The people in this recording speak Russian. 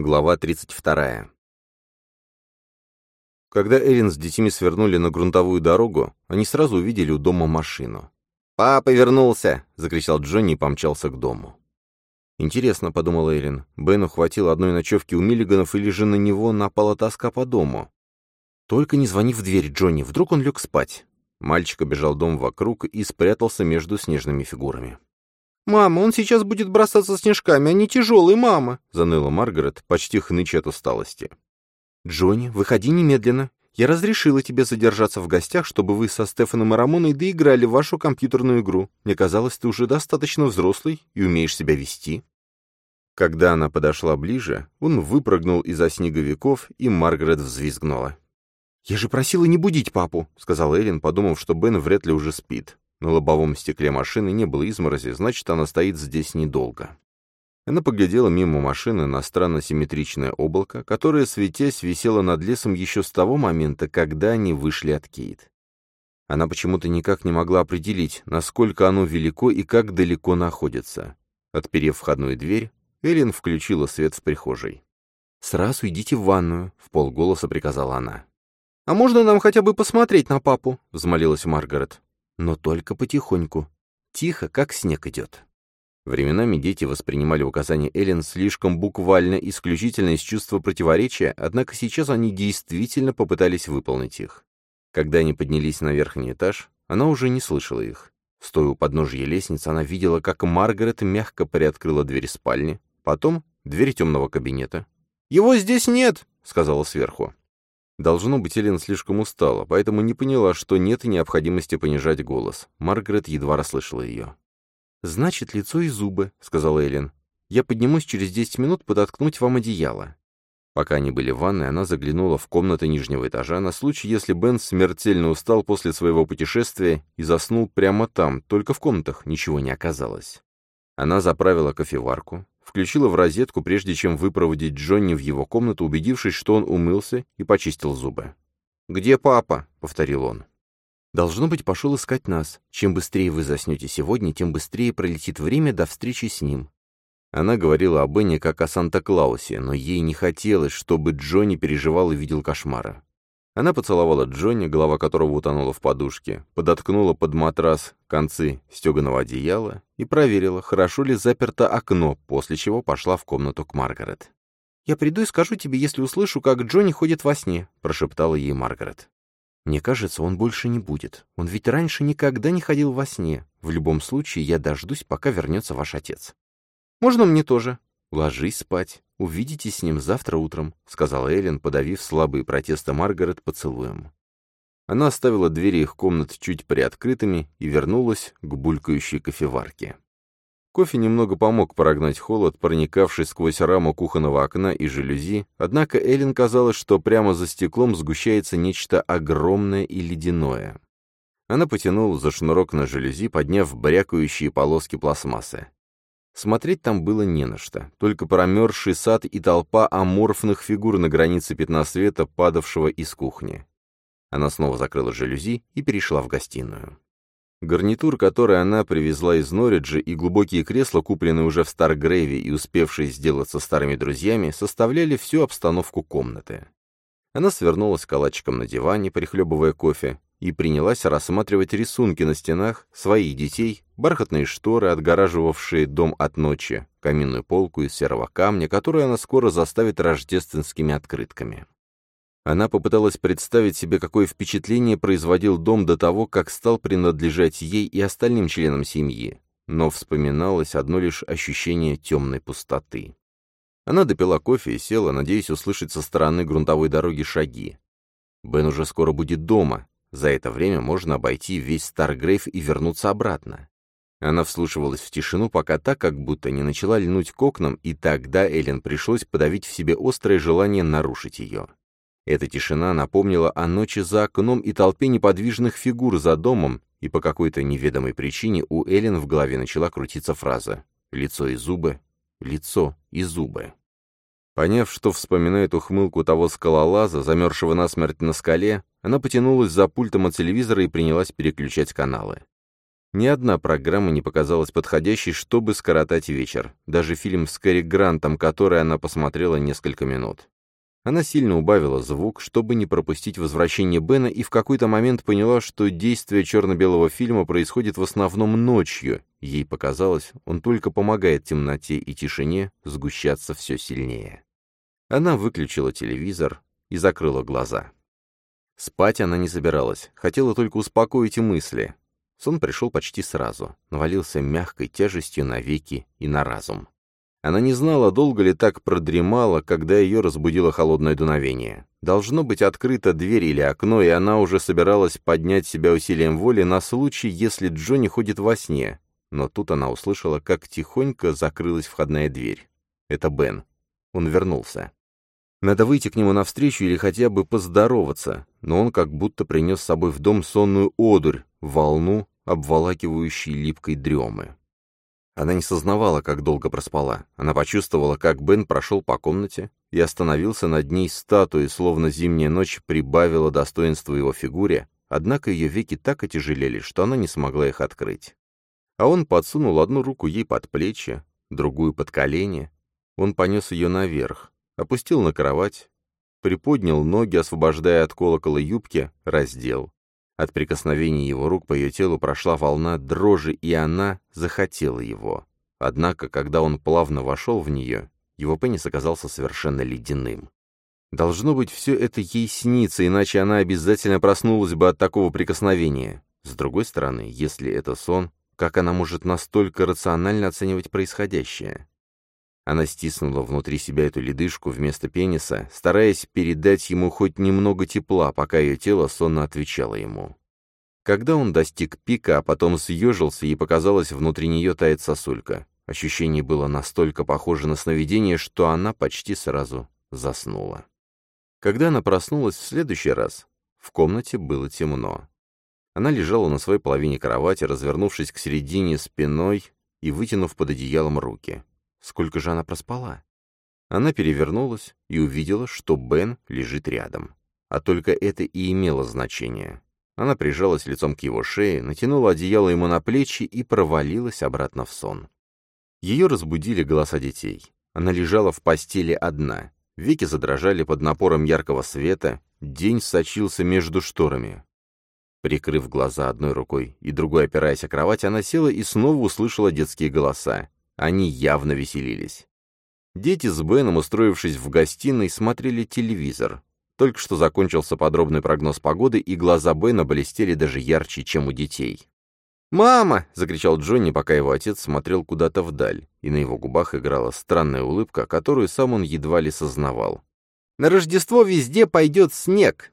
Глава 32. Когда Эрин с детьми свернули на грунтовую дорогу, они сразу увидели у дома машину. «Папа вернулся!» — закричал Джонни и помчался к дому. «Интересно», — подумал Эрин, — Бену хватило одной ночевки у Миллиганов или же на него напала тоска по дому. «Только не звони в дверь, Джонни, вдруг он лег спать». Мальчик обежал дом вокруг и спрятался между снежными фигурами. «Мама, он сейчас будет бросаться снежками, они тяжелые, мама!» — заныла Маргарет, почти хныча от усталости. «Джонни, выходи немедленно. Я разрешила тебе задержаться в гостях, чтобы вы со Стефаном и Рамоной доиграли вашу компьютерную игру. Мне казалось, ты уже достаточно взрослый и умеешь себя вести». Когда она подошла ближе, он выпрыгнул из-за снеговиков, и Маргарет взвизгнула. «Я же просила не будить папу», — сказал Эллен, подумав, что Бен вряд ли уже спит. На лобовом стекле машины не было изморози, значит, она стоит здесь недолго. Она поглядела мимо машины на странно симметричное облако, которое, светясь, висело над лесом еще с того момента, когда они вышли от Кейт. Она почему-то никак не могла определить, насколько оно велико и как далеко находится. Отперев входную дверь, Эллен включила свет в прихожей. «Сразу идите в ванную», — в полголоса приказала она. «А можно нам хотя бы посмотреть на папу?» — взмолилась Маргарет но только потихоньку. Тихо, как снег идет. Временами дети воспринимали указания Эллен слишком буквально, исключительно из чувства противоречия, однако сейчас они действительно попытались выполнить их. Когда они поднялись на верхний этаж, она уже не слышала их. Стоя у подножья лестницы, она видела, как Маргарет мягко приоткрыла дверь спальни, потом дверь темного кабинета. «Его здесь нет!» — сказала сверху. Должно быть, Элен слишком устала, поэтому не поняла, что нет необходимости понижать голос. Маргарет едва расслышала ее. «Значит, лицо и зубы», — сказала Элен. «Я поднимусь через десять минут подоткнуть вам одеяло». Пока они были в ванной, она заглянула в комнаты нижнего этажа на случай, если Бен смертельно устал после своего путешествия и заснул прямо там, только в комнатах ничего не оказалось. Она заправила кофеварку, включила в розетку, прежде чем выпроводить Джонни в его комнату, убедившись, что он умылся и почистил зубы. «Где папа?» — повторил он. «Должно быть, пошел искать нас. Чем быстрее вы заснете сегодня, тем быстрее пролетит время до встречи с ним». Она говорила о Бенни как о Санта-Клаусе, но ей не хотелось, чтобы Джонни переживал и видел кошмара. Она поцеловала Джонни, голова которого утонула в подушке, подоткнула под матрас концы стеганого одеяла и проверила, хорошо ли заперто окно, после чего пошла в комнату к Маргарет. «Я приду и скажу тебе, если услышу, как Джонни ходит во сне», — прошептала ей Маргарет. «Мне кажется, он больше не будет. Он ведь раньше никогда не ходил во сне. В любом случае, я дождусь, пока вернется ваш отец». «Можно мне тоже?» «Ложись спать. Увидитесь с ним завтра утром», — сказала Эллен, подавив слабые протесты Маргарет поцелуем. Она оставила двери их комнат чуть приоткрытыми и вернулась к булькающей кофеварке. Кофе немного помог прогнать холод, проникавший сквозь раму кухонного окна и жалюзи, однако Эллен казалось, что прямо за стеклом сгущается нечто огромное и ледяное. Она потянула за шнурок на жалюзи, подняв брякающие полоски пластмассы. Смотреть там было не на что, только промерзший сад и толпа аморфных фигур на границе пятна света, падавшего из кухни. Она снова закрыла жалюзи и перешла в гостиную. Гарнитур, который она привезла из Норриджа, и глубокие кресла, купленные уже в Старгрейве и успевшие сделаться старыми друзьями, составляли всю обстановку комнаты. Она свернулась калачиком на диване, прихлебывая кофе, и принялась рассматривать рисунки на стенах своих детей, бархатные шторы, отгораживавшие дом от ночи, каминную полку из серого камня, которую она скоро заставит рождественскими открытками. Она попыталась представить себе, какое впечатление производил дом до того, как стал принадлежать ей и остальным членам семьи, но вспоминалось одно лишь ощущение темной пустоты. Она допила кофе и села, надеясь услышать со стороны грунтовой дороги шаги. Бен уже скоро будет дома, за это время можно обойти весь Старгрейв и вернуться обратно. Она вслушивалась в тишину, пока так как будто не начала льнуть к окнам, и тогда Эллен пришлось подавить в себе острое желание нарушить ее. Эта тишина напомнила о ночи за окном и толпе неподвижных фигур за домом, и по какой-то неведомой причине у Эллен в голове начала крутиться фраза «лицо и зубы, лицо и зубы». Поняв, что вспоминает ухмылку того скалолаза, замерзшего насмерть на скале, она потянулась за пультом от телевизора и принялась переключать каналы. Ни одна программа не показалась подходящей, чтобы скоротать вечер. Даже фильм с Кэрри Грантом, который она посмотрела несколько минут. Она сильно убавила звук, чтобы не пропустить возвращение Бена, и в какой-то момент поняла, что действие черно-белого фильма происходит в основном ночью. Ей показалось, он только помогает темноте и тишине сгущаться все сильнее. Она выключила телевизор и закрыла глаза. Спать она не собиралась, хотела только успокоить мысли. Сон пришел почти сразу, навалился мягкой тяжестью на веки и на разум. Она не знала, долго ли так продремала, когда ее разбудило холодное дуновение. Должно быть открыта дверь или окно, и она уже собиралась поднять себя усилием воли на случай, если Джонни ходит во сне. Но тут она услышала, как тихонько закрылась входная дверь. Это Бен. Он вернулся. Надо выйти к нему навстречу или хотя бы поздороваться, но он как будто принес с собой в дом сонную одурь, волну, обволакивающей липкой дремы. Она не сознавала, как долго проспала. Она почувствовала, как Бен прошел по комнате и остановился над ней статуей, словно зимняя ночь прибавила достоинства его фигуре, однако ее веки так отяжелели, что она не смогла их открыть. А он подсунул одну руку ей под плечи, другую под колени. Он понес ее наверх, опустил на кровать, приподнял ноги, освобождая от колокола юбки, раздел. От прикосновения его рук по ее телу прошла волна дрожи, и она захотела его. Однако, когда он плавно вошел в нее, его пенис оказался совершенно ледяным. Должно быть, все это ей снится, иначе она обязательно проснулась бы от такого прикосновения. С другой стороны, если это сон, как она может настолько рационально оценивать происходящее? Она стиснула внутри себя эту ледышку вместо пениса, стараясь передать ему хоть немного тепла, пока ее тело сонно отвечало ему. Когда он достиг пика, а потом съежился, и показалось, внутри нее тает сосулька. Ощущение было настолько похоже на сновидение, что она почти сразу заснула. Когда она проснулась в следующий раз, в комнате было темно. Она лежала на своей половине кровати, развернувшись к середине спиной и вытянув под одеялом руки. Сколько же она проспала? Она перевернулась и увидела, что Бен лежит рядом. А только это и имело значение. Она прижалась лицом к его шее, натянула одеяло ему на плечи и провалилась обратно в сон. Ее разбудили голоса детей. Она лежала в постели одна. Веки задрожали под напором яркого света, день сочился между шторами. Прикрыв глаза одной рукой и другой опираясь о кровать, она села и снова услышала детские голоса. Они явно веселились. Дети с Беном, устроившись в гостиной, смотрели телевизор. Только что закончился подробный прогноз погоды, и глаза Бена блестели даже ярче, чем у детей. «Мама!» — закричал Джонни, пока его отец смотрел куда-то вдаль, и на его губах играла странная улыбка, которую сам он едва ли сознавал. «На Рождество везде пойдет снег!»